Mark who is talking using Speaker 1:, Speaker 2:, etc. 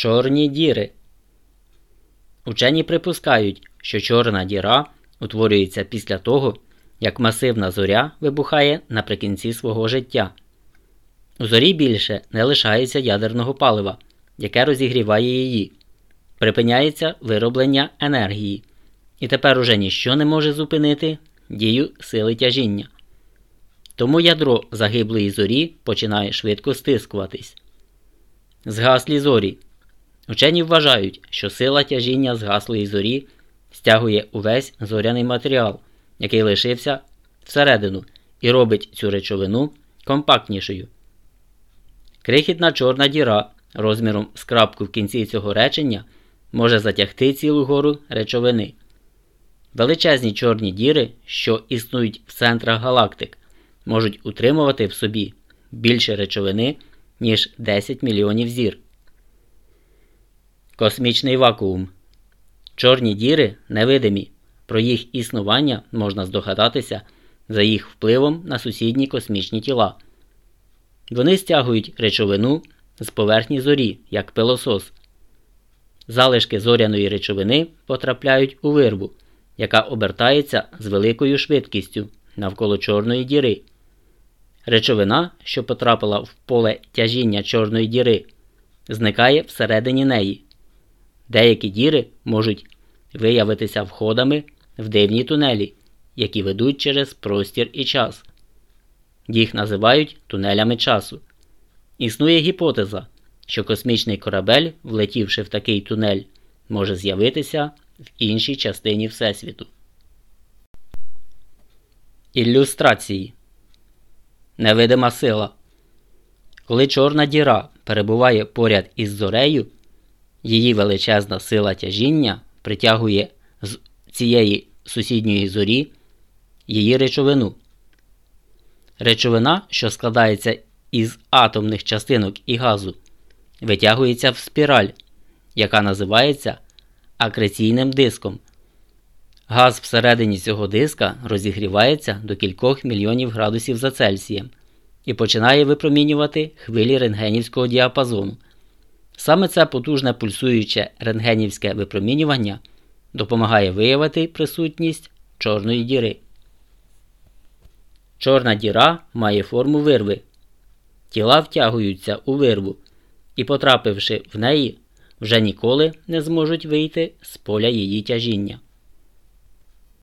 Speaker 1: Чорні діри. Учені припускають, що чорна діра утворюється після того, як масивна зоря вибухає наприкінці свого життя. У зорі більше не лишається ядерного палива, яке розігріває її, припиняється вироблення енергії, і тепер уже ніщо не може зупинити дію сили тяжіння. Тому ядро загиблої зорі починає швидко стискуватись. Згаслі зорі. Учені вважають, що сила тяжіння згаслої зорі стягує увесь зоряний матеріал, який лишився всередину, і робить цю речовину компактнішою. Крихітна чорна діра розміром з крапку в кінці цього речення може затягти цілу гору речовини. Величезні чорні діри, що існують в центрах галактик, можуть утримувати в собі більше речовини, ніж 10 мільйонів зір. Космічний вакуум. Чорні діри невидимі. Про їх існування можна здогадатися за їх впливом на сусідні космічні тіла. Вони стягують речовину з поверхні зорі, як пилосос. Залишки зоряної речовини потрапляють у вирву, яка обертається з великою швидкістю навколо чорної діри. Речовина, що потрапила в поле тяжіння чорної діри, зникає всередині неї. Деякі діри можуть виявитися входами в дивні тунелі, які ведуть через простір і час. Їх називають тунелями часу. Існує гіпотеза, що космічний корабель, влетівши в такий тунель, може з'явитися в іншій частині Всесвіту. Ілюстрації Невидима сила. Коли чорна діра перебуває поряд із зорею, її величезна сила тяжіння притягує з цієї сусідньої зорі її речовину. Речовина, що складається із атомних частинок і газу, витягується в спіраль, яка називається акреційним диском. Газ всередині цього диска розігрівається до кількох мільйонів градусів за Цельсієм і починає випромінювати хвилі рентгенівського діапазону. Саме це потужне пульсуюче рентгенівське випромінювання допомагає виявити присутність чорної діри. Чорна діра має форму вирви. Тіла втягуються у вирву і, потрапивши в неї, вже ніколи не зможуть вийти з поля її тяжіння.